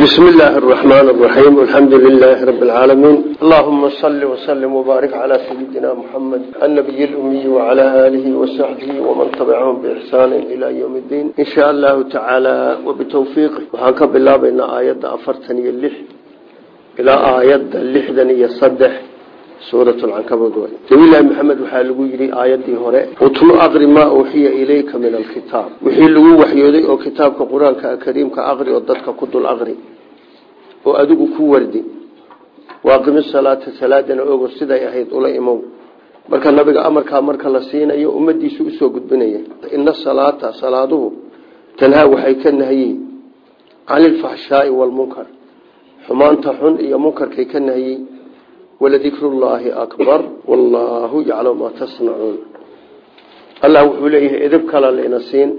بسم الله الرحمن الرحيم الحمد لله رب العالمين اللهم صل وسلم وبارك على سيدنا محمد النبي الأمي وعلى آله وصحبه ومن تبعهم بإحسان إلى يوم الدين إن شاء الله تعالى وبتوفيقه وحنك بالله بين آيات أفرتني اللح إلى آيات اللحدني يصدح سورة العنكبوت نبي الله محمد waxaa lagu yiri aayadii hore utlu aqri ma uhiya ilayka min alkitab wixii lagu waxyooday oo kitaabka quraanka kariimka aqri oo dadka ku dul aqri oo adigu ku wardi. Waaqimi salaata salaadana ogo siday ahayd ula imow. Marka nabiga amarkaa marka la siinayo ummadiisu u soo gudbinaya. Ina salaata salaaduhu tanhaa waxay ka nahayiin can ilfaxshaai waalmunkar xumaanta xun iyo munkarkay ka nahyey waladikrullaahi akbar wallaahu yaclamu maa tasnacuun. Allah wuxuu leeyahay edab kala laina siin.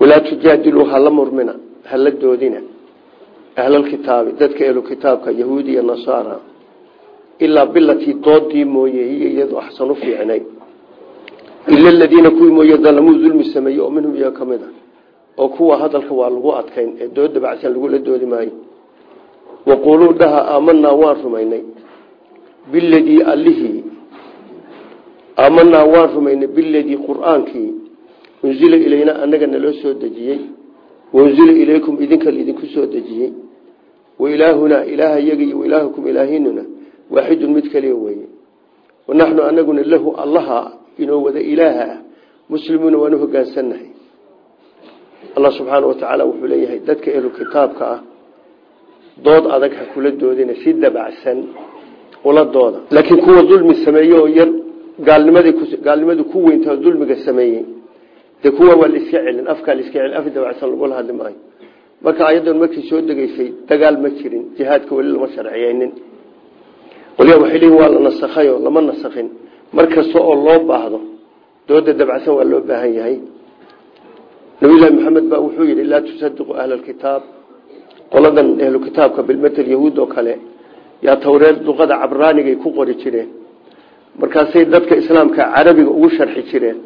Walaa tujaadiluu hala murmina hala doodina ahlalkitaabi dadka ehlukitaabka yahuudi iyo nasaara ilaa bilatii doodii mooye hiyo iyadu axsan u fiicnay. Ila ladiina kuwii mooye dalamuu dulmi sameeyey oo minhum iyaga ka mid a oo kuwa hadalka waa lagu adkayn ee dood dabacsan lagula doodi maayo. Waquuluu dhaha aamanaa waan rumaynay. Biladii allihii aamanaa waan rumaynay biladii qur'aankii. Unsila ilayna annaga soo dejiyey. Waunzila ilaykum idinka laidinku soo dejiyey wailaahunaa ilaaha yaga iyo wailaahukum ilaahinuna waaxidun mid kaliya weeye wanaxnu anaguna lahu allaha inoo wada ilaaha ah muslimuuna waanu hogaansannahay allah subxaana watacaala wuxuu leeyahay dadka ehlu kitaabka ah dood adag ha kula doodina si dabacsan uladooda laakiin kuwa dulmi sameeye oo yar gaalnimadu ku weynta dulmiga sameeyey dee kuwa waa la iska celin afkaa la iska celin af marka ayadan markii soo degeysay dagaal ma jirin jihaadka weli lama sharciyeynin waliba waxay leeyihiin waa la lama nasakhin. Mar kasta oo loo baahdo dooda dabacsan waa loo baahan yahay. Nabiyullaahi maxamed baa wuxuu yidhi laa tusadiqu ahla alkitaab qoladan ahlu kitaabka bilmatel yahuud oo kale yaa tawreed luqada cabraanigay ku qori jireen. Markaasay dadka islaamka carabiga ugu sharxi jireen.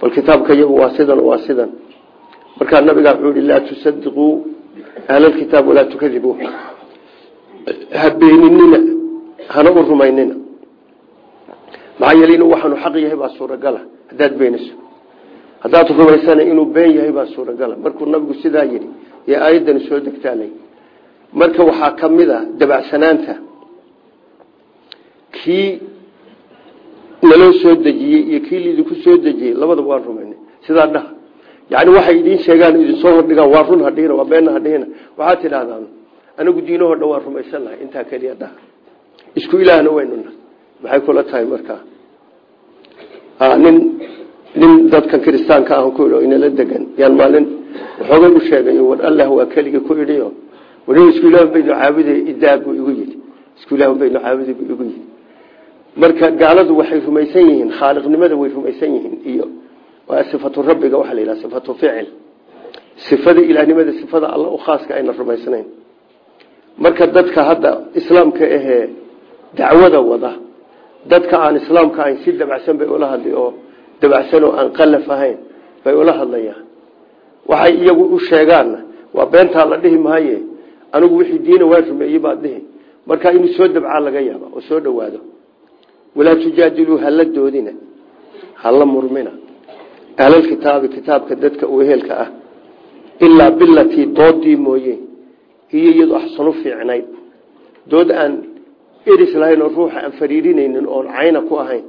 Bal kitaabka iyagu waa sidan waa sidan. Markaa nabigaa wuxuu yihi laa tusadiquu ahlalkitaab walaa tukadibuu ha beeninina hana u rumaynina maxaa yeele inuu waxaanu xaq yahay baa suuragala haddaad beeniso haddaad rumaysana inuu been yahay baa suuragala markuu nabigu sidaa yidhi ee aayaddani soo degtaalay marka waxaa ka mid a dabacsanaanta kii naloo soo dejiyey iyo kii laidinku soo dejiyey labadaba waan rumaynay sidaa yani waxay idiin sheegaan idin soo hordhigaan waa run hadhihina waa beenna hadhihina waxaad tidhahdaan anigu diinahoo dhan waan rumaysan lahay intaa keliya dhaha isku ilaahna waynuna maxay kula tahay markaa? Nin nin dadkan kiristaanka ah ku i inala degan. Yaan maalin waxoogay u sheegay war allah waa keligii ku idhiyo war isku ilaah baynu caabuday idaa buu igu yidhi. Isku ilaah baynu caabuday buu igu yidhi. Marka gaaladu waxay rumaysan yihiin khaaliqnimada way rumaysan yihiin iyo waa sifatu rabbiga waxaa la yidhaha sifatu ficil. Sifada ilaahnimada sifada alla u khaaska ayna rumaysnayn. Marka dadka hadda islaamka ahee dacwada wada dadka aan islaamka ahayn si dabacsan bay ula hadli oo dabacsan oo aan qalaf bay ula hadlayaan. Waxay iyagu u sheegaanna waa beentaa la dhihi maaye anigu wixii diina waa rumeeyey baad dhihi. Markaa inuu soo dabcaa laga yaaba oo soo dhowaado. Walaa tujaadiluu hala doodina murmina ahlalkitaabi kitaabka dadka uheelka ah ilaa bilatii doodii mooye hiyo iyadu axsanu fiicnayd dood aan eris lahayn oo ruuxa aan fariirinaynin oon cayna ku ahayn.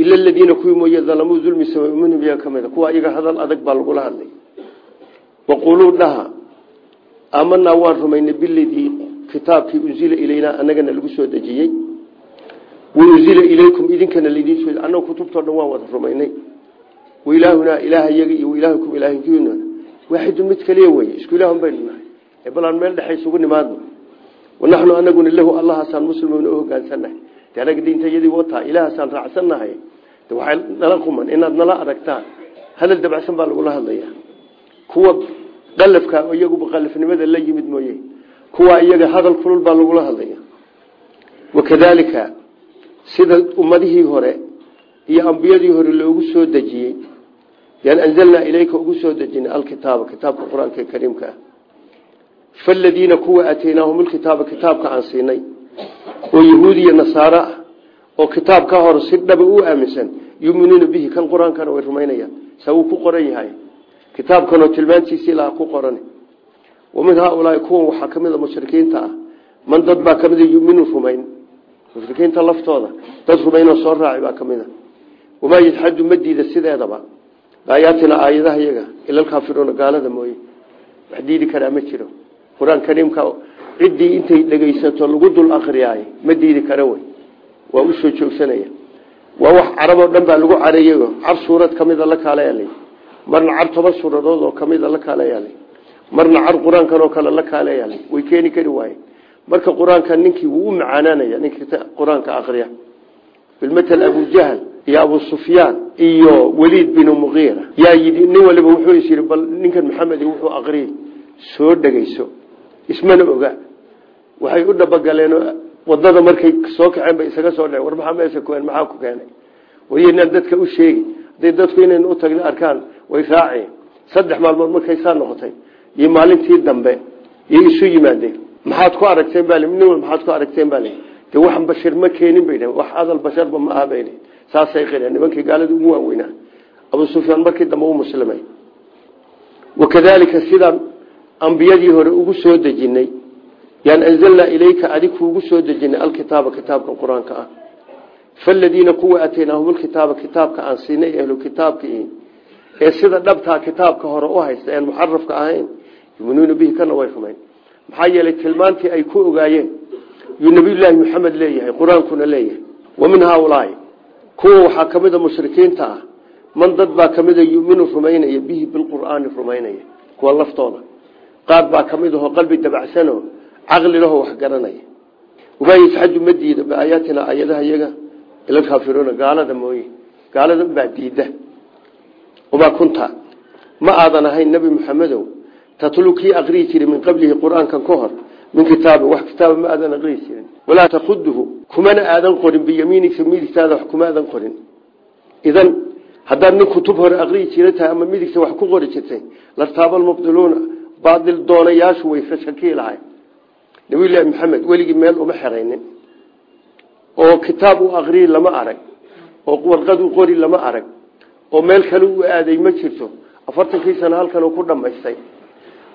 Ila aladiina kuwii mooye dalamuu dulmi iyaga ka mid a kuwa iyaga hadal adag baa lagula hadlay. Waquluu dhaha aamanaa waan rumaynay biladii kitaabkii unzila ilaynaa annagana lagu soo dejiyey. Waunzila ilaykum idinkana laydin soo annagu kutubtao dhan waan wada rumaynay wailaahunaa ilaaha yaga iyo wailaahukum ilaahinkiina waaxidun mid kaliya weye isku ilaahun baynu nahay ee bal aan meel dhexa isugu nimaadno wanaxnu anaguna lahu allahaasaan muslimuuna u hogaansannahay de anaga diintayadii wataa ilaahaasaan raacsannahay de waxay nala quman inaad nala aragtaan hadal dabacsan baa lagula hadlaya kuwa qalafka iyaguba qalafnimada la yimid mooye kuwa iyaga hadal kulul baa lagula hadlaya wakadalika sida ummadihii hore iyo ambiyadii hore loogu soo dejiyey yaan anzalnaa ilayka ugu soo dejinay alkitaaba kitaabka qur'aanka kariimka. Ah faladiina kuwa aataynaahum lkitaaba kitaabka aan siinay. Oo yahuud iyo nasaaro ah oo kitaab ka hor si dhaba u aaminsan yuminuuna bihi kan qur'aankana way rumaynayaan. Saa wuu ku qoran yahay. Kitaabkanoo tilmaantiisii laha ku qoran. Wa min haaulaai kuwan waxaa ka mid a mushrikiinta ah. Man dad baa ka mid a yuminu rumayn. Sideedaba aayaatina aayadaha iyaga ilalkaafiruuna gaalada mooye. Wax diidi karaa ma jiro. Qur'aan kariimka ciddii intay dhegaysato lagu dul akriyaay ma diidi kara wey waa u soo joogsanaya. Waa wax caraboo dhan baa lagu careeyayo car suurad kamida la kaalayaala marna car toban suuradood oo kamida la kaalayaala marna car qur'aankan oo kale la kaalayaala way keeni kari waaye. Marka qur'aanka ninkii wuu u macaanaanaya ninkii qur'aanka akriya bilmatal abujahl iyo abu sufyaan iyo waliid binu muqiira yaa yidhi nin waliba wuxuu is yidhi bal ninkan maxamed wuxuu aqriyey soo dhegayso. Ismana oga. Waxay u dhabagaleen waddada markay soo kaceen bay isaga soo dhaceen war maxaa meesha ku maxaa ku keenay? Waynaan dadka u sheegi. Hadday dadku inaynu u tagna arkaan way raaceen. Saddex maalmood markay saa noqotay iyo maalintii dambe iyo isu yimaadeen. Maxaad ku aragteen baa nin maxaad ku aragteen dee wax bashir ma keenin bay wax hadal basharba ma aha bay saasay qireen. Nimankii gaalada ugu waaweynaa abu sufyaan markii dambe u muslimay. Wakadalika sidaan ambiyadii hore ugu soo dejinay. Yaan anzalnaa ilayka adig kuugu soo dejinay alkitaaba kitaabka qur'aanka ah. Faladiina kuwa ataynaahum lkitaaba kitaabka aan siinay ahlu kitaabkii ee sida dhabtaa kitaabka hore u haysta een muxarafka ahayn yuminuuna bihi kana way rumayn maxaa ay ku ogaayeen yuu nabiyulaahi maxamed leeyahay qur'aankuna leeyahay. Wa min haaulaai kuwa waxaa ka mid a mushrikiinta ah. Man dad baa ka mida yuminu rumaynaya bihi bilqur'aani rumaynaya kuwa laftooda. Qaar baa ka mid ahoo qalbi dabacsano caqli lahoo wax garanaya. Wamaa yajxadu ma diida biaayaatina aayadaha iyaga ilalkaafiruuna gaalada mooye. Gaalada baa diida. Wamaa kunta. Ma aadan ahayn nebi maxamedow tatlu kii aqriyi jiray min qablihi qur'aankan ka hor min kitaabin wax kitaaba ma aadan aqriyi jirin walaa takuduhu kumana aadan qorin biyamiinika midigtaada wax kuma aadan qorin idan haddaad nin kutub hore aqriyi jira tahay ama midigta wax ku qori jirtay lartaaba almubdiluuna baadil doonayaashu way shakii lahay nabiyullaahi maxamed weligii meel uma xeraynin oo kitaab u aqriyi lama arag oo warqad u qori lama arag oo meel kale u aaday ma jirto afartankii sano halkan ku dhammaystay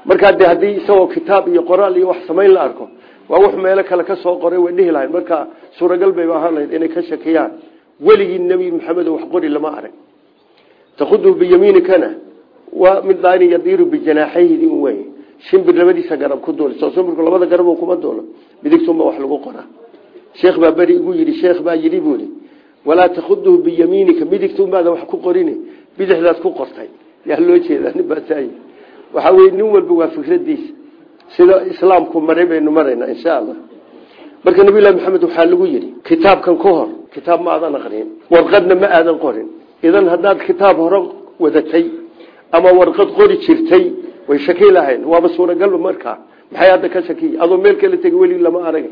markaa de haddii isagoo kitaab iyo qoraal iyo wax samayn la arko waa wax meelo kale ka soo qoray way dhihi lahayn marka suuragal bayba ahaan lahayd inay ka shakiyaan. Weligii nebi maxamed wax qori lama arag. Takuduhu biyamiinikana waa mid daani yadiiru bijanaaxayhi wey shimbir labadiisa garab ku duul soo shimbirku labada garab kuma duulo midigtunba wax lagu qoraa sheekh baa beri igu yidhi sheekh baa yidhi buuli walaa takuduhu biyamiinika midigtunbaada wax ku qorin bidixdaad ku qortay. Yaa loo jeedaa nin waxaa weye nin walba waa fikradiisa. Sida islaamku maray baynu maraynaa insha allah marka nabiyllahi maxamed waxaa lagu yidhi kitaabkan ka hor kitaab ma aadan aqrin warqadna ma aadan qorin. Idan haddaad kitaab hore wadatay ama warqad qori jirtay way shaki lahayn waaba suuragalba markaa. Maxay hadda ka shakiy adoo meel kala tegi weli lama arag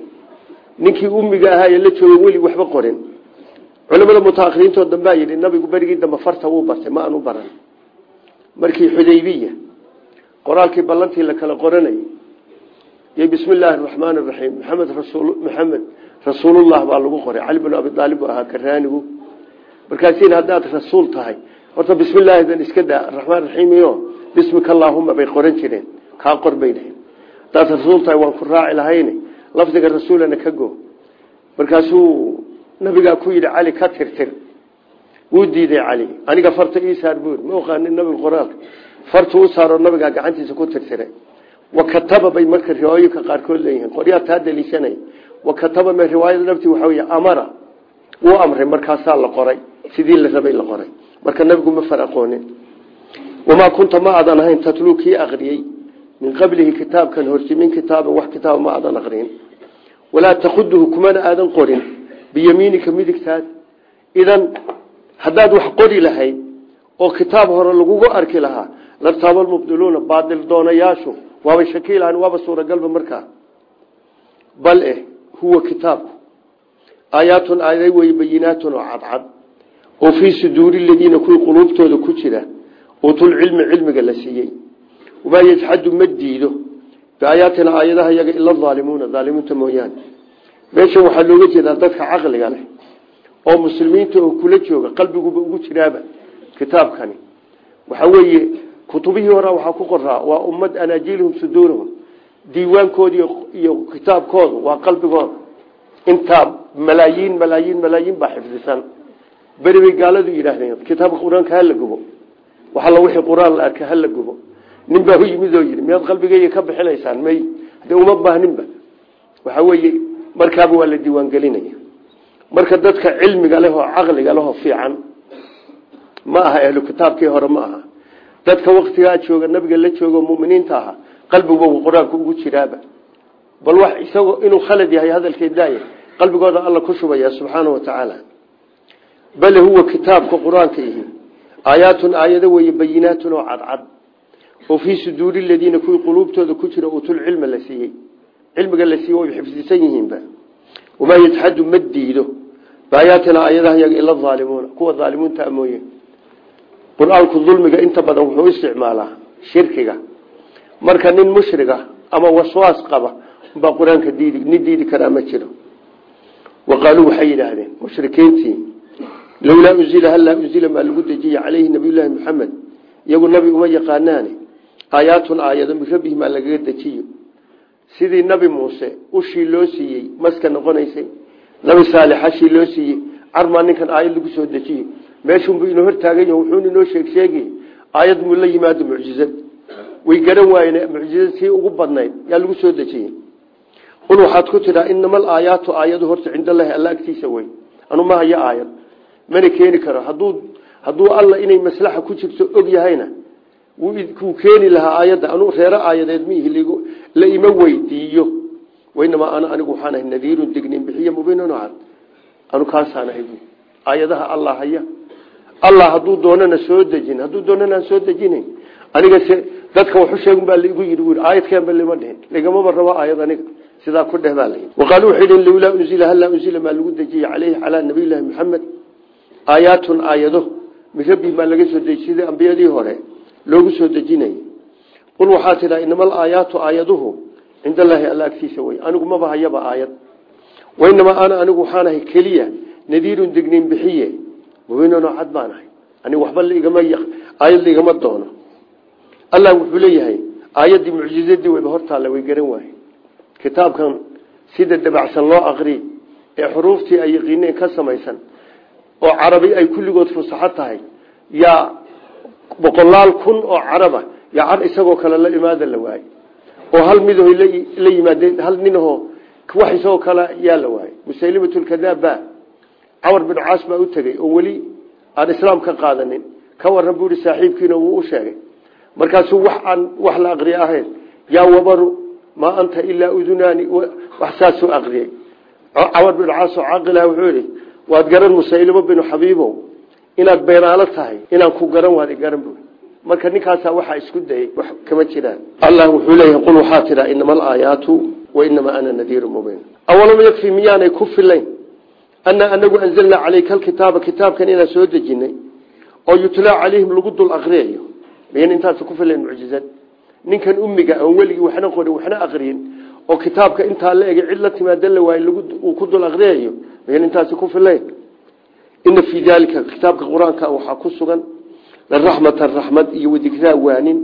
ninkii umiga ahaa ee la jooga weli waxba qorin. Culamada mutaahiriintoo dambaa yidhi nabigu dambe farta wuu bartay ma aanu baran. Markii xudaybiya qoraalkii ballantii la kala qoranayay. Iyo bismi illaahi araxmaani araxiim maxamed maxamed rasuulullah baa lagu qoray. Cali bin abi aalib buu ahaa karaanigu. Markaasiin haddaad rasuul tahay horta bismi illaahidan iska daa. Araxmaan raxiimiyo bismika allaahuma bay qoran jireen. Kaa qor bay dhahen haddaad rasuul tahay waan ku raaci lahayne lafdiga rasuulana ka go. Markaasuu nabigaa ku yidhi cali ka tirtir. Wuu diiday cali aniga farta ii saar buuri ma oqaanin nabiga qoraalka fartu u saaro nabigaa gacantiisa ku tirtiray. Wa kataba bay marka riwaayooyinka qaarkood leeyihiin. Qoryaa taa daliishanay wa kataba me riwaayada dhabtii waxaa wey amara wuu amray markaasaa la qoray. Sidii la rabay la qoray. Marka nabigu ma far aqoonin wamaa kunta ma aadan ahayn tatluu kii min qablihi kitaabkan horti min kitaabin wax kitaaba ma aadan aqriyin. Walaa takuduhu kumana aadan qorin. Biyamiinika midigtaad idan haddaad wax qori lahayd oo kitaab hore lagugu arki lahaa lartaaba almubdiluuna baadil doonayaashu waabay shaki lahan waaba suuragalba markaa bal eh huwa kitaabku aayaatun aayaday wey bayinaatun oo cadcad oo fii suduuri ladiina kuwii quluubtooda ku jira uutulcilmi cilmiga la siiyey wamaa yajxadu ma diido biaayaatina aayadaha iyaga ila aalimuuna aalimuunta mooyaane meeshan waxaa looga jeedaa dadka caqliga leh oo muslimiinta oo kula jooga qalbiguba ugu jiraaba kitaabkani waxaa weeye kutubihii hore waxaa ku qoraa waa ummad anaajiilhum suduurahum diiwaankoodi iyo kitaabkoodu waa qalbigooda. Intaa malaayiin malaayiin malaayiin baa xifdisan beri bay gaaladu yidhaahdeen kitaabka qur'aanka hala gubo. Wixii qur'aan la arka hala gubo. Nin baa yimid oo yidhi miyaad qalbigeyga ka bixinaysaan? May hadee uma baahninba waxa weeye markaaba waa la diiwaangelinaya. Marka dadka cilmiga leh oo caqliga leh oo fiican ma aha ahlu kitaabkii hore ma aha dadka waktigaa jooga nabiga la jooga muminiinta aha qalbigu qur'aanka ugu jiraaba. Bal wax isagoo inuu khalad yahay hadalkee daaya qalbigooda alla ku shubaya subxaana wa tacaala. Bale huwa kitaabka qur'aanka ihi aayaatun aayado weeye bayinaatun oo cadcad. Oo fii suduuri ladiina kuwii quluubtooda ku jira utul cilma la siiyey. Cilmiga la siiyey way xifdisan yihiinba. Wamaa yajxadu ma diido. Baayaatina aayadaha yaga ila aalimuuna kuwa aalimuunta mooye qur'aanku dulmiga inta badan wuxuu isticmaalaa shirkiga. Marka nin mushriga ama waswaas qaba baa qur'aanka nin diidi karaa ma jiro. Wa qaaluu waxay yidhaahdeen mushrikiintii lowlaa unzila hallaa unzila maa lagu dejiye caleyhi nabiyullaahi iyagu nabi uma yaqaanaane aayaatun aayado min rabbihi maa lagaga dejiyo. Sidii nabi muuse ushii loo siiyey maska noqonaysay nabi saalix hashii loo siiyey carmaa ninkan aayad lagu soo dejiye meeshunbuu inoo hortaagany wuxuuna inoo sheeg sheegi. Aayad muu la yimaado mucjizad. Way garan waayeen mucjizad ugu badnayd yaa lagu soo dejiyey. Qul waxaad ku tidhaa inama alaayaatu aayadu horta cindallahi alla agtiisa anu ma hayo aayad. Mana keeni karo. Haduu hadduu alla inay maslaxa ku jirto og yahayna wuu keeni lahaa aayadda. Anu reero aayadeed miihi la ima weydiiyo. Waynamaa ana anigu waxaan nadiirun dignin bixiya mubiinun cad anu kaasaan ahay aayadaha allah haya allah hadduu doonana soo dejin hadduu doonana aan soo dejinayn aniga se dadka waxu sheegun baa laigu yidhi ui aayadkeenba lima dhihin ligamaba rabo aayad aniga sidaa ku dheh baa layidhi waqaalu waxay dhihin lowlaa unzila hallaa unzila maa lagu dejiyey caleyhi calaa nabiyillaahi maxamed aayaatun aayado min rabbihi maa laga soo dejiy sidii ambiyadii hore loogu soo dejinayay qul waxaa tidhaa inama alaayaatu aayaduhu cinda allaahi alla agtiisa wey anigu maba hayaba aayad. Wainamaa ana anigu waxaan ahay keliya nadiirun mubiinunoo cad baan ahay. Anigu waxba aayad laigama doono. Allah wuxuu leeyahay aayaddii mucjizadii weyba hortaalla way garan waaye. Kitaabkan sida dabacsan loo aqri ee xuruuftii ay yaqiineen ka samaysan oo carabi ay kulligood fusaxo tahay yaa boqolaal kun oo caraba yaa car isagoo kale la imaada la waayey oo hal midaho la yimaadeen hal ninahoo wax isagoo kale yaa la waayey musaylimatulkadaab ba camar bin caas baa u tegey oo weli aan islaam ka qaadanin. Ka waran buu ihi saaxiibkiina wuu u sheegay. Markaasuu wax aan wax la aqriye ahayn. Yaa wabaru maa anta ilaa udunaani wax saasuu aqriyey camar bin caas oo caaqilah wuxuu yihi waad garan musaylimo binu xabiibow inaad beenaalo tahay inaan ku garan waad garan bu marka ninkaasaa waxaa isku dayay wax kama jiraan. Allah wuxuu leeyahay qul waxaa tidhaa inama alaayaatu wa inamaa ana nadiiru mubiin. Awalam yakfi miyaanay ku filayn anaa anagu anzalnaa caleyka alkitaaba kitaabkan inaan soo dejinay oo yutlaa calayhim lagu dul aqriyayo miyan intaas ku filayn mucjizad ninkan ummiga aan weligii waxna qorin waxna aqriyin oo kitaabka intaa la egay cid la timaada la waaye uu ku dul aqriyayo miyan intaasi ku filayn ina fii daalika kitaabka qur'aanka waxaa ku sugan laraxmatan raxmad iyo wadikraa waanin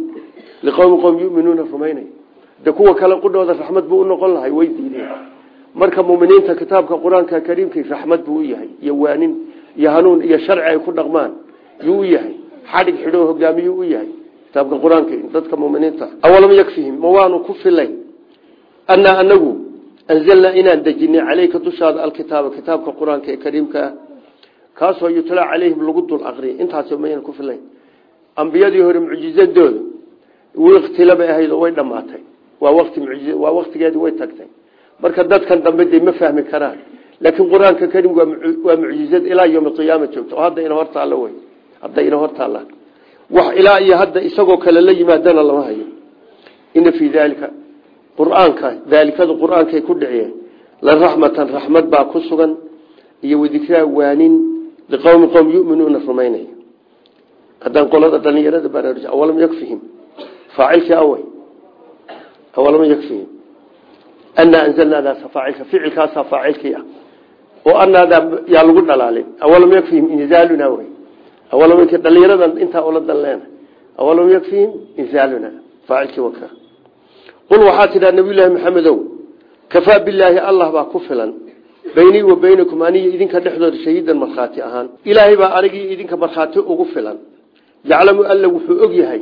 liqowmi qowm yuminuuna rumaynay de kuwa kale qudhooda raxmad unoqon lahay marka muminiinta kitaabka qur'aanka kariimkii raxmad buu u yahay iyo waanin iyo hanuun iyo sharci ay ku dhaqmaan yuu yahay. Xadhig xidho hogaamiyuu u yahay kitaabka qur'aanka dadka muminiinta. Awalam yakfihim ma waanu ku filayn anaa anagu anzalnaa inaan dejinay caleyka dushaada alkitaaba kitaabka qur'aanka ee kariimka ah kaasoo yutlaa caleyhim lagu dul aqriyay. Intaas mayan ku filayn ambiyadii hore mucjizadooda wiktilabay ahayd way dhamaatay waa muj waa waktigeedii way tagtay marka dadkan dambe de ma fahmi karaan. Laakiin qur'aanka waa mucjizad ilaa yom qiyaama joogto. Oo hadda ina hortaalla wey hadda ina hortaalla wax ilaa iyo hadda isagoo kale la yimaadana lama hayo. Ina fii dalika qur'aanka daalikada ku dhiciyeen. La raxmatan raxmad baa ku sugan. Iyo wadikraa waanin liqowmi qowm yuminuuna rumaynaya. Haddaan qolada dhalinyarada baan awalam yakfihim? Faacilkii awey awalama yakfihim anaa anzalnaadaasa faacilka ficilkaasaa faacilkii ah oo anaadaa yaa lagu dhalaalin awalama yakfihim inzaaluna wey dhalinyaradan intaa ula dan leena awalama yakfihim inzaaluna faacilkii waka qul waxaa tidhaa nabiyullaahi maxamedow kafaa bilaahi allah baa ku filan baynii wa baynakum aniyo idinka dhexdooda shahiidan markhaati ahaan ilaahay baa anigii idinka markhaati ugu filan yaclamu alla wuxuu og yahay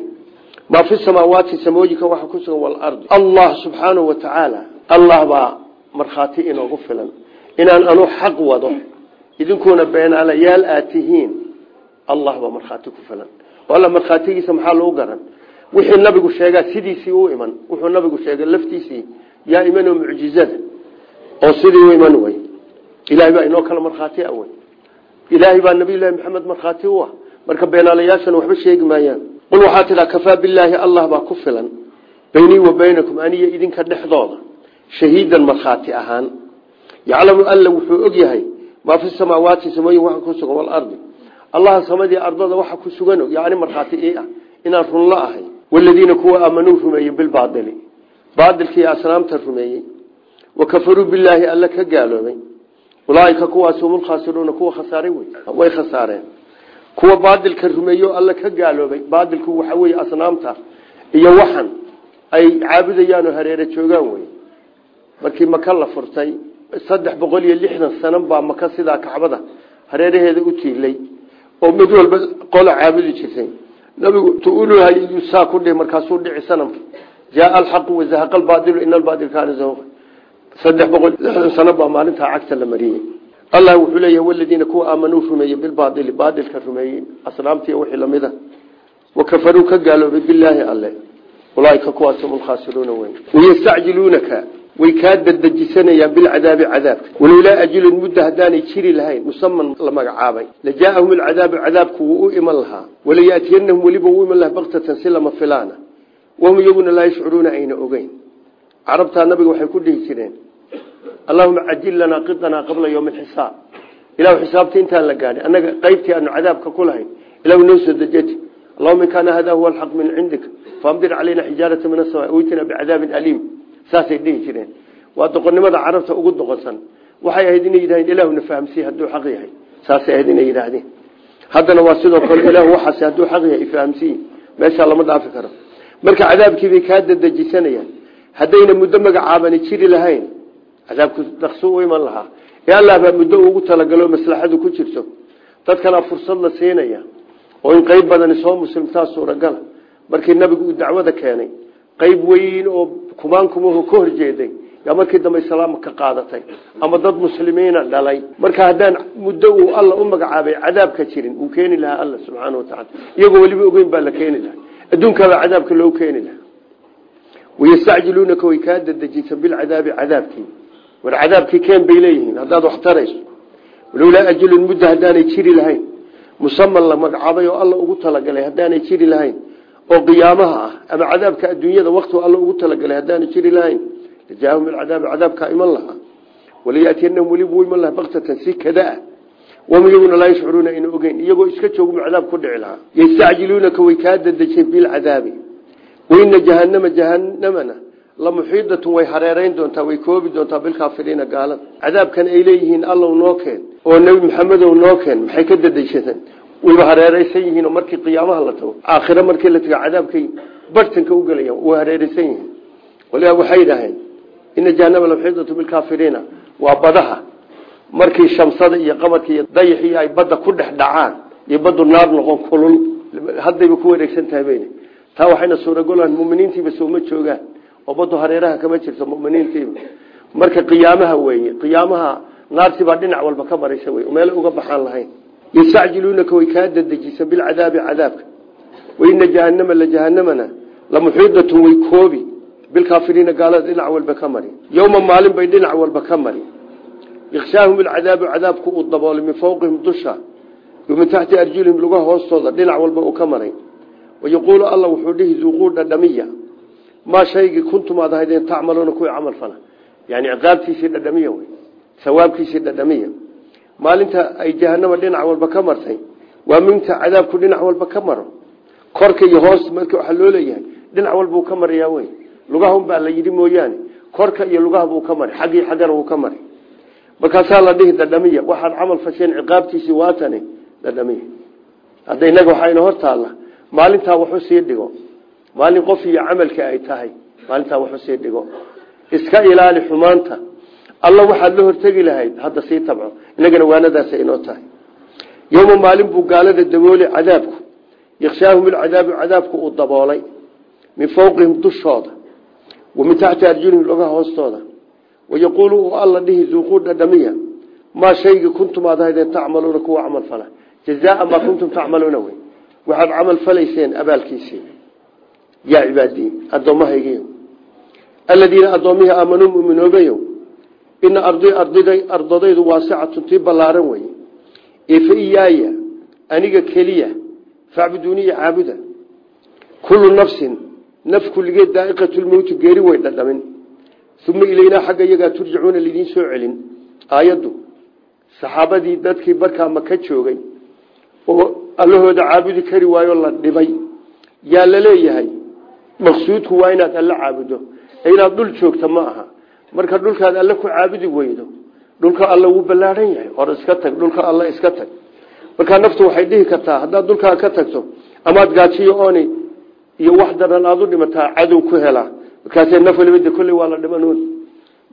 maa fi samaawaati samooyinka waxa ku sugan waalardi allah allah baa markhaati inoogu filan. Inaan anu xaq wado idinkuuna beenaalayaal aad tihiin allah baa markhaati ku filan. Oo alla markhaatigiisa maxaa lagu garan? Wixii nabigu sheegaa sidiisii u iman. Wuxuu nabigu sheegay laftiisii yaa imanoo mucjizada oo sidii u iman wey ilaahay baa inoo kala markhaati ah wey ilaahay baa nabiyullaahi maxamed markhaati u ah. Marka beenaalayaashana waxba sheegi maayaan. Qul waxaa tidhaa kafaa bilaahi allah baa ku filan. Baynii wa baynakum aniyo idinka dhexdooda shahiidan markhaati ahaan. Yaclamu alla wuxuu og yahay maa fi samaawaati samooyin waxa ku sugan waalardi allaha samadii ardada waxa ku sugan yani markhaati ii ah inaan runlo ahay. Waladiina kuwa aamanuu rumeeyey bilbaaili baailkii asnaamta rumeeyey wa kafaruu bilaahi alla ka gaaloobay. Ulaaika kuwaas hum lkhaasiruuna kuwa khasaaray wey way khasaareen. Kuwa baadilka rumeeyo alla ka gaaloobay baadilku waxa weye asnaamta iyo waxan ay caabudayaan oo hareere joogaan wey markii maka la furtay saddex boqol iyo lixdan sano baa maka sidaa kacbada hareeraheeda u tiilay oo mid walba qola caabudi jirtay nabigu tuuluhay saa ku dhihi markaasuu dhici sanamka jaaa alxaqu wazahaqa albaadilu ina albaail kaana zahuqa saddex boqol lixdan sano baa maalintaa cagta la mariyey. Allah wuxuu leeyahay waladiina kuwa aamanuu rumeeyey bilbaaili baadilka rumeeyey asnaamtii wixii lamida wa kafaruu ka gaaloobay bilaahi alle. Ulaaika kuwaas hum way kaa dadejisanayaan bilcadaabi cadaabka. Walowlaa ajilun mudda haddaanay jiri lahayn musaman la magacaabay. Lajaaahum alcadaabu cadaabku wuu u iman lahaa. Walayaatiyanahum weliba uu iman lahaa baktatan si lama filaana. Wahum iyaguna laa yashcuruuna ayna ogeyn. Carabtaa nabiga waxay ku dhihi jireen allahuma cajil lanaa qidanaa qabla yowmi xisaab. Ilahu xisaabta intaan la gaadhin annaga qaybtii aanu cadaabka ku lahayn ilahu noo soo dejeti allahuma in kaana hada huwa alxaq min cindika faamdir calayna xijaarata min asama weytina bicadaabin aliim saasay dhihi jireen. Waa doqonnimada carabta ugu doqonsan. Waxay ahayd inay yidhahdeen ilaahuna fahamsiy hadduu xaq yahay. Saasay ahayd inay yidhaahdeen. Haddana waa sidoo kale ilahu waxaas hadduu xaq yahay ifahamsiy meeshaa lama dhaafi karo. Marka cadaabkiibay kaa dadejisanayaan. Haddayna muddo magacaabani jiri lahayn cadaabku dhaqso u iman lahaa. Ee allah baa muddo ugu talagalo maslaxadu ku jirto. Dadkanaa fursad la siinaya. Oo in qeyb badani soo muslimtaa suuragala markii nabigu uu dacwada keenay qeyb weyn oo kumaan kumuhu ka horjeeday. Yaa markii dambe islaam ka qaadatay ama dad muslimiina dhalay. Marka haddaan muddo uu alla u magacaabay cadaabka jirin uu keeni lahaa alla subxaana watacaala iyagoo weliba ogeyn baa la keeni lahaa. Adduunkaabaa cadaabka loo keeni lahaa. Wayastacjiluunaka way kaa dadejisa bilcadaabi cadaabkii. War cadaabkii keen bay leeyihiin haddaad wax tarayso. Walowlaa ajilun muddo haddaanay jiri lahayn. Musaman la magacaabay oo alla ugu talagalay haddaanay jiri lahayn oo qiyaamaha ah ama cadaabka adduunyada waktu alla ugu talagalay haddaanay jiri lahayn lajaahum bilcadaabi cadaabkaa iman lahaa. Walayaatiyanahum weliba u iman lahaa baktatan si kada ah. Wahum iyaguna laa yashcuruuna ayna ogeyn iyagoo iska joogmu cadaab ku dhici lahaa. Yastacjiluunaka way kaa dadejeen bilcadaabi waina jahanama jahanamana la muxiidatun way hareerayn doontaa way koobi doontaa bilkaafiriina gaalada cadaabkan ay leeyihiin allow noo keen oo nebi maxamedow noo keen maxay ka dadejatan wayba hareereysan yihiin markii qiyaamaha la tago aakhire markii la tago cadaabkay bartanka u gelayaan way hareereysan yihiin. Waliba waxay yidhaaheen ina jahanama la muxiidatu bilkaafiriina waa badaha. Markii shamsada iyo qabarka iyo ay badda ku dhex dhacaan iyo baddu naar noqon kulul haddayba ku wareegsan tahay taa waxayna suuragolahan muminiintiiba sooma joogaan oo baddu hareeraha kama jirto muminiintiiba. Marka qiyaamaha weeye qiyaamaha naartibaa dhinac walba ka maraysa wey meele uga baxaan lahayn yastacjiluunaka way kaa dadejisa bilcadaabi cadaabka. Waina jahanama la jahanamana la muxiidatun way koobi. Bilkaafiriina gaalada dhinac walba ka mari. Yowma maalin bay dhinac walba ka mari. Yakshaahum ilcadaabu cadaabku uu daboolay min fawqihim dusha. Min taxti arjulihim luga hoostooda dhinac walba uu ka maray wayaquulu alla wuxuu dhihi duuquu dhadhamiya. Maa shaygii kuntum aad maalinta ay jahanama dhinac walba ka martay waa minta cadaabku dhinac walba ka maro. Korka iyo hoos marka waxaa loo leeyahay dhinac walbuu ka marayaa wey lugahunbaa la yidhi mooyaane korka iyo lugaha buu ka mari xaggii xaggana wuu ka mari markaasaa la dhihi dhadhamiya waxaad camal fasheen ciqaabtiisii waatani dhadhamiya. Hadda innaga waxaa ina hor taalla maalintaa waxu sii dhigo. Maalin qof iyo camalka ay tahay maalintaa waxu sii dhigo. Iska ilaali xumaanta alla waxaad la hortegi lahayd hadda sii tabco inagana waanadaasa inoo tahay. Yowma maalin buu gaalada daboolay cadaabku. Yakshaahum ilcadaabu cadaabku uu daboolay. Min fowqihim dushooda. Wa min taxti arjulihim logaha hoostooda. Wayaquulu uu alla dhihi zuuquu dhadhamiya. Maa shaygii kuntum aad ahaydeen tacmaluuna kuwa camal fala. Jazaa maa kuntum tacmaluuna wey. Waxaad camal falayseen abaalkiisii. Yaa cibaadii addoommahaygiiyo aladiina addoommihii aamanuu muminoobayo ina ardadaydu waasicatun tii ballaaran weye ee fa iyaaya aniga keliya facbuduuniya caabuda kullu nafsin naf kulligeed daa'iqatulmowti geeri way dhadhamin. Uma ilaynaa xagga iyagaa turjacuuna lidiin soo celin. Aayaddu saxaabadii dadkii markaa maka joogay oo allahooda caabudi kari waayo la dhibay. Yaa la leeyahay maqsuudku waa inaad alla caabudo. Inaad dhul joogta ma aha marka dhulkaad alle ku caabudi weydo dhulka alle wuu ballaadhan yahay hor iska tag dhulka alle iska tag. Markaa naftu waxay dhihi kartaa haddaad dhulkaa ka tagto amaad gaajiyo ooni iyo wax daran aad u dhimataa cadow ku helaa markaasee naf walibada kolley waa la dhiman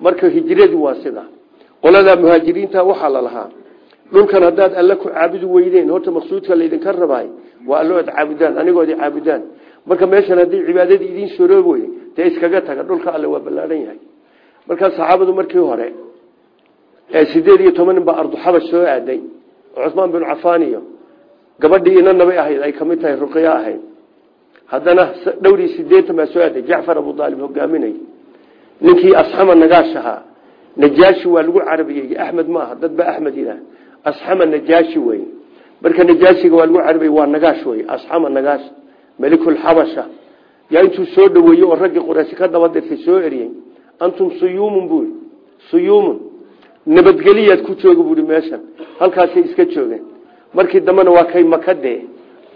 marka hijradu waa sida. Qoladaa muhaajiriinta waxaa la lahaa dhulkan haddaad alle ku caabudi weydeen horta maqsuudka laydinka rabaay waa allo caabudaan anigood caabudaan. Marka meeshan haddii cibaadadii idiin soroob wey iskaga taga dhulka alle waa ballaadhan yahay markaa saxaabadu markii hore sideed iyo toban nin baa soo aaday oo cusmaan binu iyo gabadhii inanabay ahayd ay ka mid tahay ruqyo ahayd. Haddana dhowrii sideetan baa soo aaday jacfar abudaalib hogaaminay. Ninkii asxama nagaash ahaa najaashi waa lagu carabiyey axmed maaha dad ba axmed yidhaah. Asxama najaashi wey. Marka najaashiga waa lagu carabiyey waa nagaash wey. Asxama nagaash melikulxabasha yaa intuu soo dhaweeyey oo raggii quraysh ka daba dirtay soo eriyey antum suyuumun buui suyuumun nabadgeliyaad ku jooga buui meeshan. Halkaasay iska joogeen. Markii dambena waa kay makadee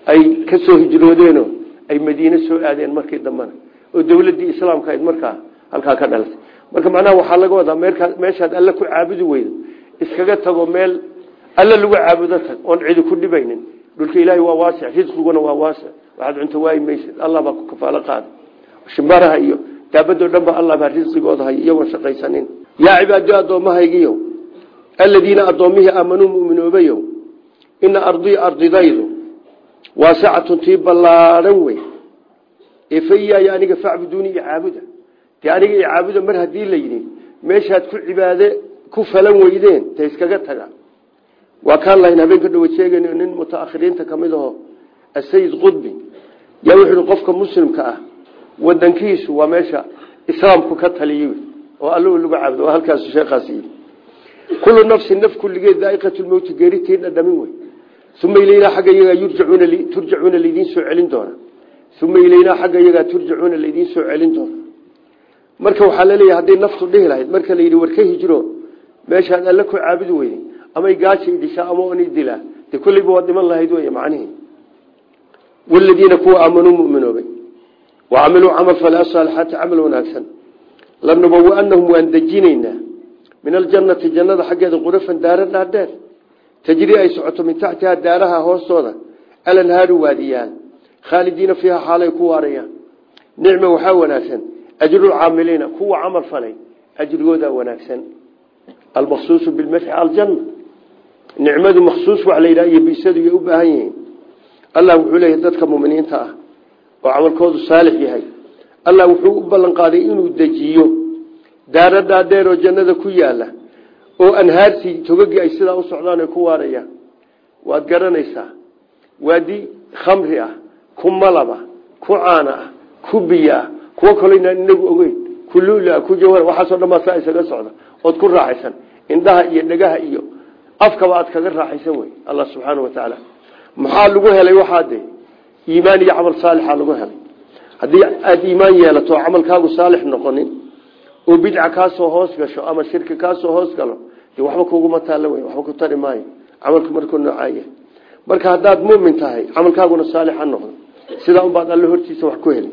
ay ka soo hijroodeeno ay madiine soo aadeen markii dambena. Oo dowladii islaamka ayd markaa halkaa ka dhalatay marka macnaha waxaa laga wadaa meeshaad alle ku caabudi weydo iskaga tago meel alle lagu caabudo tag oon cidi ku dhibaynin. Dhulka ilaahay waa waasic risqiguna waa waasic. Waxaad cunto waayi maysid allah baa ku kafaalo qaaday shimbaraha iyo daabadoo dhan ba allah baa risqigooda hay iyagoon shaqaysanin. Yaa cibaado addoommahaygiyo aladiina addoommihii aamanuu muminoobayo ina ardii ardidaydu waasicatun tii ballaadhan wey. Ee fayaaya aniga facbuduuni icaabuda. Dee aniga icaabuda mar haddii la yidhi meeshaad ku cibaade ku falan weydeen ta iskaga taga. Waa kaan lahayn habeenka dhawa sheegan nin mutaakhiriinta ka mid aho asayid qudbi yaa wuxuu qofka muslimka ah wadankiisu waa meesha islaamku ka taliyo oo alla lagu caabudo halkaas sheekhaas yidhi. Kullu nafsin naf kulligeed daa'iqatulmowti geeritii dhadhamin wey uma ilaynaa xagga iyagaa turjacuuna laydiin soo celin doona. Uma ilaynaa xagga iyagaa turjacuuna laydiin soo celin doona. Marka waxaa la leeyahay hadday naftu dhihi lahayd marka la yidhi war ka hijro meeshaad alle ku caabudi weyday amay gaaja idishaa ama on idilaa dee kolleyba waad lahayd wey macnihi waladiina kuwa aamanuu muminoobay wa camiluu camal fale asaalixaati camal wanaagsan lanubawianahum waan dejinaynaa min aljannati jannada xaggeeda qurafan daara dhaadheer tajrii ay socoto min taxtihaa daaraha hoostooda alanhaaru waadiyaan khaalidiina fiiha xaalay ku waarayaan nicma waxaa wanaagsan. ajrulcaamiliina kuwa camal falay ajrigoodaa wanaagsan almaqsuusu bilmadxi aljanna nicmadu maksuus waa la yidhaha iyo bisadu yay u baahan yihiin allah wuxuu leeyahay dadka muminiinta oo camalkoodu saalix yahay. Allah wuxuu u ballan qaaday inuu dejiyo. Daara dhaadheer oo jannada ku yaalla oo anhaartii togagii ay sidaa u socdaan ay ku waarayaan waad garanaysaa waadi khamri ah ku malaba ku caana ah ku biyo ah kuwo kaloo inaan inagu ogeyn ku luula ku jawar waxaasoo dhan baa saa isaga socda ood ku raaxaysan. Indhaha iyo dhegaha iyo afkaba aad kaga raaxaysan wey allah subxaanau watacaala maxaa lagu helay waxaa de iimaan iyo camal saalixa lagu helay. Haddii aada iimaan yeelato camalkaagu saalix noqonin oo bidca kaasoo hoos gasho ama shirki kaasoo hoos galo dee waxba kuguma taalla wey waxba ku tari maayo. Camalku markuu noocaaya marka haddaad mumin tahay camalkaaguna saalix ha noqdo. Sidaa unbaad alle hortiisa wax ku heli.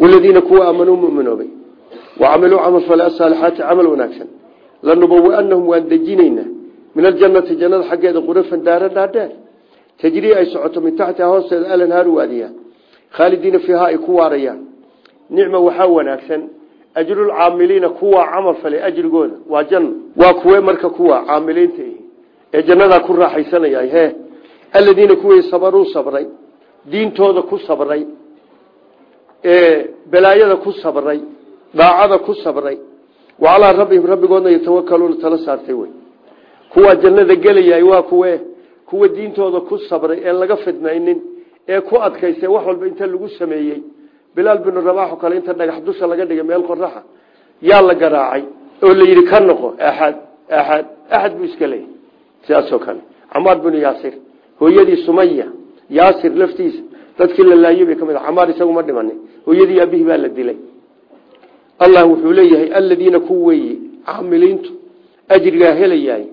Waladiina kuwa aamanuu muminoobay wacamiluu camal fale asaalixaati camal wanaagsan. Lanubawianahum waan dejinaynaa min aljannati jannada xaggeeda qurafan daara dhaadheer tajrii ay socoto min taxtiha hoosteeda alanhaaru waadiya. Khaalidiina fiiha ay ku waarayaan. Nicma waxaa wanaagsan. Ajrulcaamiliina kuwa camal falay ajrigooda. Waa janna waa kuwe marka kuwa caamiliinta ee jannadaa ku raaxaysanaya he. Aladiina kuwii sabaruu sabray. Diintooda ku sabray. Ee balaayada ku sabray. Daacada ku sabray. Wa calaa rabbihim rabbigoodna yatawakaluuna tala saartay wey kuwaa jannada gelayay waa kuwa diintooda ku sabray ee laga fidnaynin ee ku adkaystay wax walba inta lagu sameeyey. Bilaal binu rabaaxo kale inta dhagax dusha laga dhigay meel qoraxa yaa la garaacay oo la yidhi ka noqo axad axad axad buu iska leeyahy sidaasoo kale camaar binu yaasir hooyadii sumaya yaasir laftiisa dadkii la laayey ka mid camaar isagu ma dhimanin hooyadii aabihii baa la dilay. Allah wuxuu leeyahay aladiina ku weeye caamiliintu ajrigaa helayaay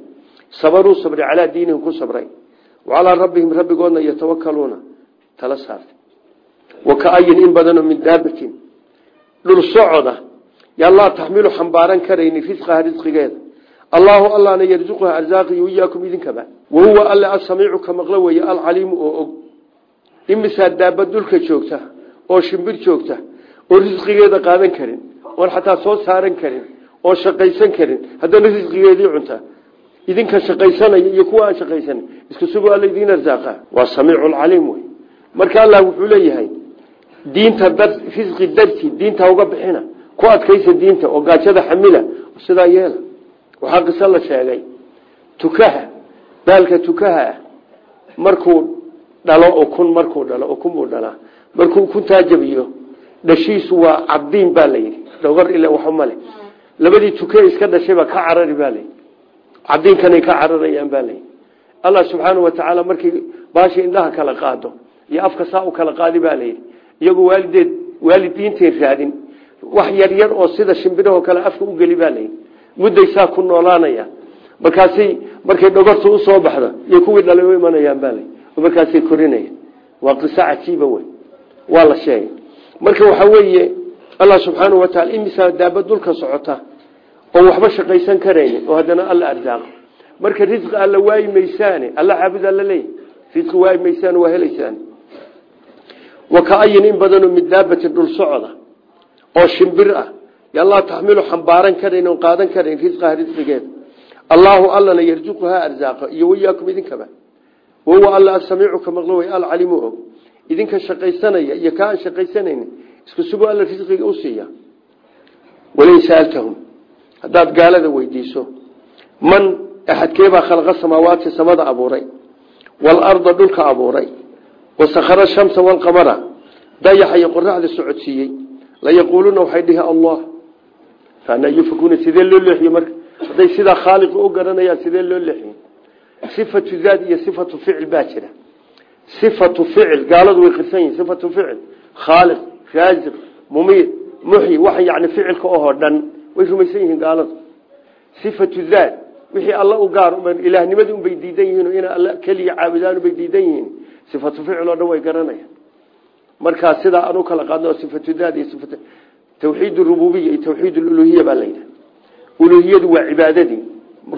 sabaruu sabray calaa diinihim ku sabray calaa rabbihim rabbigoodna yatawakaluuna tala saartay wakaayin in badanoo min daabatin dhul socoda yaa laa taxmilu xambaaran karayni risqaha risqigeeda allaahu allaana yarzuquha arsaaqiyo iyaakum idinkaba wahuwa alle asamiicu ka maqlo weeye alcaliimu oo og imisaa daabad dhulka joogta oo shimbir joogta oo risqigeeda qaadan karin oon xataa soo saaran karin oo shaqaysan karin haddana risqigeedii cunta idinka shaqaysanaya iyo kuwa aan shaqaysanin isku sugo alla idiin arsaaqa waa samiicu lcaliim wey. Marka allah wuxuu leeyahay diinta dar risqi darti diinta uga bixina ku adkaysa diinta oo gaajada xamila sidaa yeela. Waxaa qiso la sheegay tukaha baalka tukaha ah markuu dhalo ukun markuu dhalo ukun buu dhalaa markuu ukuntaa jabiyo dhashiisu waa cadiin baa la yidhi. Dhogor ila waxba male labadii tuke iska dhashayba ka carari baa layidhi cadiinkanay ka cararayaan baa layidhi allah subxaanau watacaala markii baashi indhaha kala qaado iyo afka saa u kala qaadi baa layidhi iyagoo waalideed waalidiinteen raadin wax yar yar oo sida shimbirahoo kale afka u geli baa layidhi mudday ku noolaanaya. Markaasay markay dhogorta u soo baxdo iyo kuwii dhalay u imanayaan baa oo markaasay korinaya. Waa qiso cajiiba wey waa la sheegay. Weeye allah subxaanau wataala imisaa daaba dulka socota oo waxba shaqaysan karaynin oo haddana alla arsaaqo marka risqi alla waayi maysaane alla caabud alla leeyahy risqi waayi maysaan waa helaysaan. Wakaayin in badanoo min daabatin socda oo shimbir ah. Yaa laa taxmilu xambaaran karayn oon qaadan karayn risqaha risqigeeda allaahu allana yarzuquhaa arsaaqa iyo wayaakum idinkaba wahuwa alla asamiicu ka maqlo way alcalimu og. Idinka shaqaysanaya iyo ka aan isku sugo alla risqiga u siiya. Walain saaltahum haddaad gaalada weydiiso man axadkeebaa khalaqa samaawaati samada abuuray waalarda dhulka abuuray wasakhara shamsa walqamara dayaxa iyo qoraxda socodsiiyey layaquuluuna waxay dhihi allah faanaa yufakuna sidee loo leexiye marka? Hadday sidaa khaaliqa u garanayaan sidee loo leexiye sifatu daad iyo sifatu ficil baa jira. Sifatu ficil gaaladu way qirsan yihiin sifatu ficil khaaliq raasiq mumiid muxyi waxa yani way rumaysan yihiin gaaladu. Sifatu daad wixii alla u gaar ilaahnimadii unbay diidan yihiin ina alla keliya caabudaan bay diidan yihiin. Sifatu ficil dhan way garanayaan. Markaa sidaa aan u kala qaadno sifatu daad iyo sifatu tawxiid rububiya iyo tawxiid uluhiya baa la uluhiyadu waa cibaadadii.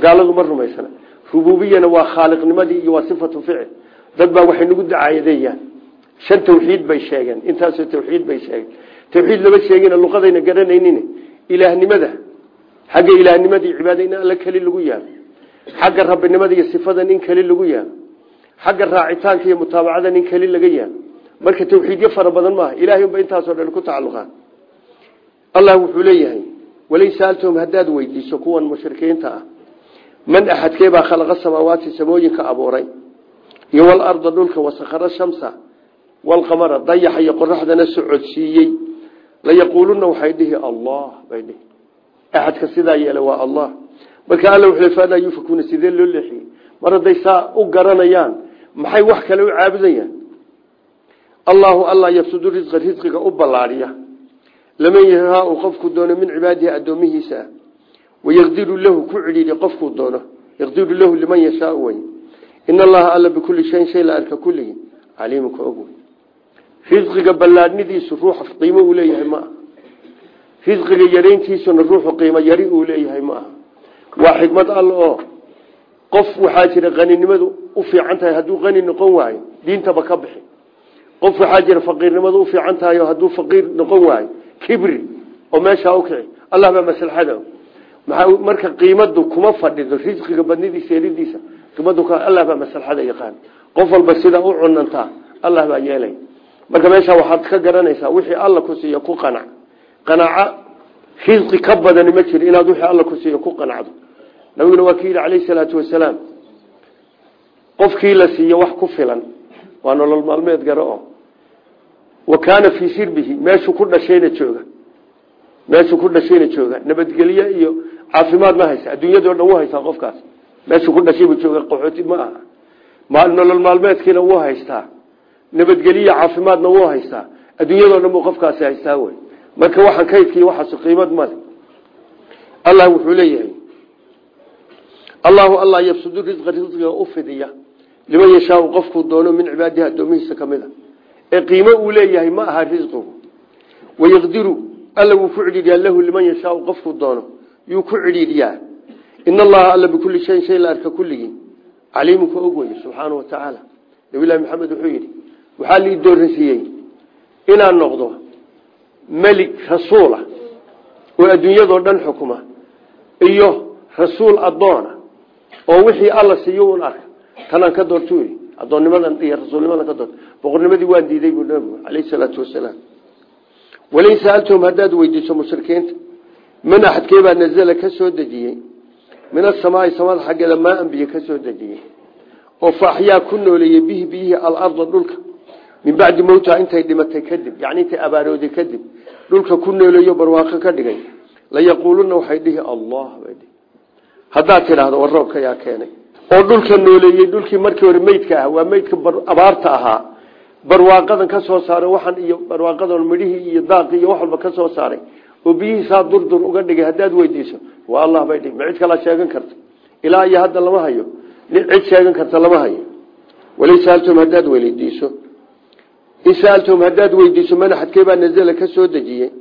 Gaaladu ma rumaysana. Rububiyana waa khaaliqnimadii iyo waa sifatu ficil dad baa waxay nagu dacaayadeeyaan shan tawxiid bay sheegeen. Intaasoo tawxiid bay sheegeen. Tawxiid lama sheegin luqadayna garanaynin ilaahnimada xagga ilaahnimadii cibaada in alla lagu yaalo xagga rabbinimada iyo sifada in keli lagu yaalo xagga raacitaanka iyo mutaabacada in keli laga yaalo marka tawxiidyo fara badan maaha. Ilahay unba intaasoo dhan ku tacaluqaan allah wuxuu leeyahay walay saaltahum haddaad weydiiso kuwan mushrikiinta ah man axadkeebaa khalaqa samaawaati samooyinka abuuray iyo walarda dhulka wasakhara shamsa walqamara dayaxa iyo qoraxdana socodsiiyey layaquuluna waxay dhihi allah bay dhihi. Axadka sidaa yeela waa allah. Marka alla wuxuu faanaa yufakuna sidee loo leexiyey mar hadday saa u garanayaan maxay wax kale u caabudayaan? Allahu allah yabsudu risqa risqiga u ballaadhiya laman yahaa uu qofku doono min cibaadihi addoomihiisa. Ah wayaqdiru lahu ku cidhiidhi qofkuu doono. Yaqdiru lahu liman yashaau wey in allaha alla bikulli shayin shay la arka kulligii caliimun ka og wey risqiga ballaadhnidiisu ruuxa qiimo uu leeyahay ma aha. Risqiga yarayntiisuna qiimo yari uu leeyahay ma aha. Waa xikmad qof waxaa jira qaninimadu u fiican tahay hadduu qani noqon waayo diintaba ka bixi. Qof waxaa jira faqiirnimadu u fiican tahay hadduu faqiir noqon waayo kibri oo meeshaa u kici. Allah baa maslaxada marka qiimadu kuma fadhido risqiga badnidiisa yaridiisa qiimadu allah baa maslaxada yaqaan. Qof walba sida u cunantaa allah baa yeelay marka meesha waxaad ka garanaysaa wixii alla ku siiyo ku qanac. Qanaaco risqi ka badani ma jiro inaad wixii alla ku siiyo ku qanacdo. Nabiguna waa ki yidhi calayhi salaatu wasalaam qofkii la siiyo wax ku filan waa nolol maalmeed garo oo. Wa kaana fii sirbihi meeshuu ku dhashayna jooga. Meeshuu ku dhashayna jooga. Nabadgelye iyo caafimaad ma haysa. Adduunyadao dhan wuu haysaa qofkaas. Meeshuu ku dhashay buu jooga qaxooti ma aha. Nolol maalmeedkiina wuu haystaa nabadgelye caafimaadna wuu haystaa. Adduunyadao dhan buu qofkaasi haystaa wey. Marka waxaan kaydkii waxaas qiimad male. Allah wuxuu leeyahay allahu allah yabsudu risqa risqiga u fidiya liman yashaau qofkuu doono min cibaadihi addoomihiisa ka ee qiimo uu leeyahay ma aha risqigu wayaqdiru alla wuu ku cidhiidhiyaa lahu liman yashaau qofkuu doono. Yuu ku cidhiidhiyaa. In allaha alla bikulli shayin shay la arka kulligii caliimu ka og weye subxaanau watacaala nabilahi maxamed wuxuu yidhi waxaa lii dooransiiyey inaan noqdo melig rasuula oo adduunyadoo dhan xukuma iyo rasuul adoona oo wixii alla siiyo un arka. Tanaan ka doortu adoonnimadan iyo rasuulnimadan ka doorto boqornimadii waan diiday buu nabigu calayhi salaatu wasalaam. Walain saaltum haddaad weydiiso mushrikiinta man axadkeebaa nazala ka soo dejiyey? Min asamaai samada xaggeeda maa an biyo ka soo dejiyey? Oo faaxyaa ku nooleeyey bihi biyihii alarda dhulka min bacdi mowtaha intay dhimatay kadib yani intay abaarooday kadib dhulka ku nooleeyo barwaaqo ka dhigay. Layaquuluna waxay dhihi allah bay dhihi. Haddaad tidhaahdo war roobka yaa keenay. Oo dhulka nooleeyey dhulkii markii hore meydka ah waa meydka abaarta ahaa barwaaqadan ka soo saaray waxan iyo barwaaqadan midhihii iyo daaqii iyo wax walba ka soo saaray oo biyihiisaa durdur uga dhigay haddaad weydiiso waa allah bay ma cid kalaa sheegan karta ilaa iyo hadda lama hayo. Cid sheegan karta lama hayo. Walay saaltum haddaad weydiiso in saaltum haddaad weydiiso manaxadkeebaa nazala ka soo dejiyey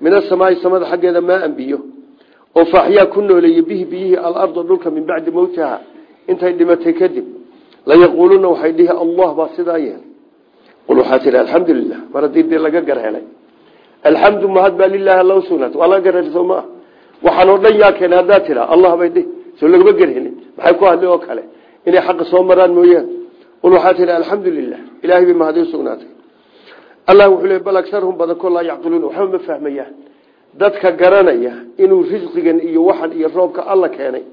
min asamaai samada xaggeeda maa an biyo oo faaxyaa ku nooleeyey bihi biyihii alarda dhulka min bacdi mowtaha intay dhimatay kadib layaquuluna waxay dhihi allah baa sidaa yeelay qul waxaa tihi alxamdu lilah mar haddii dee laga gar helay alxamdu mahad baa lilahi alla usugnaat waa laga gar hel soo maa waxaanoo dhan yaa keenay allah bay dhihi soo lagama gar helin maxay ku hadli oo kale inay xaqa soo maraan mooyaan qul waxaa tihi alxamdu lilah ilahay bay mahadi usugnaatay allah wuxuu le bal agarhum badan ko laa yacqiluun waxba ma fahmayaan dadka garanaya inuu risqigan iyo waxan iyo roobka alla keenay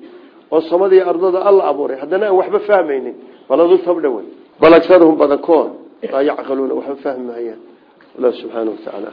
oo samada iyo ardada alla abuuray haddana aan waxba fahmaynin baladu tabdhawe bal agarhum watacaala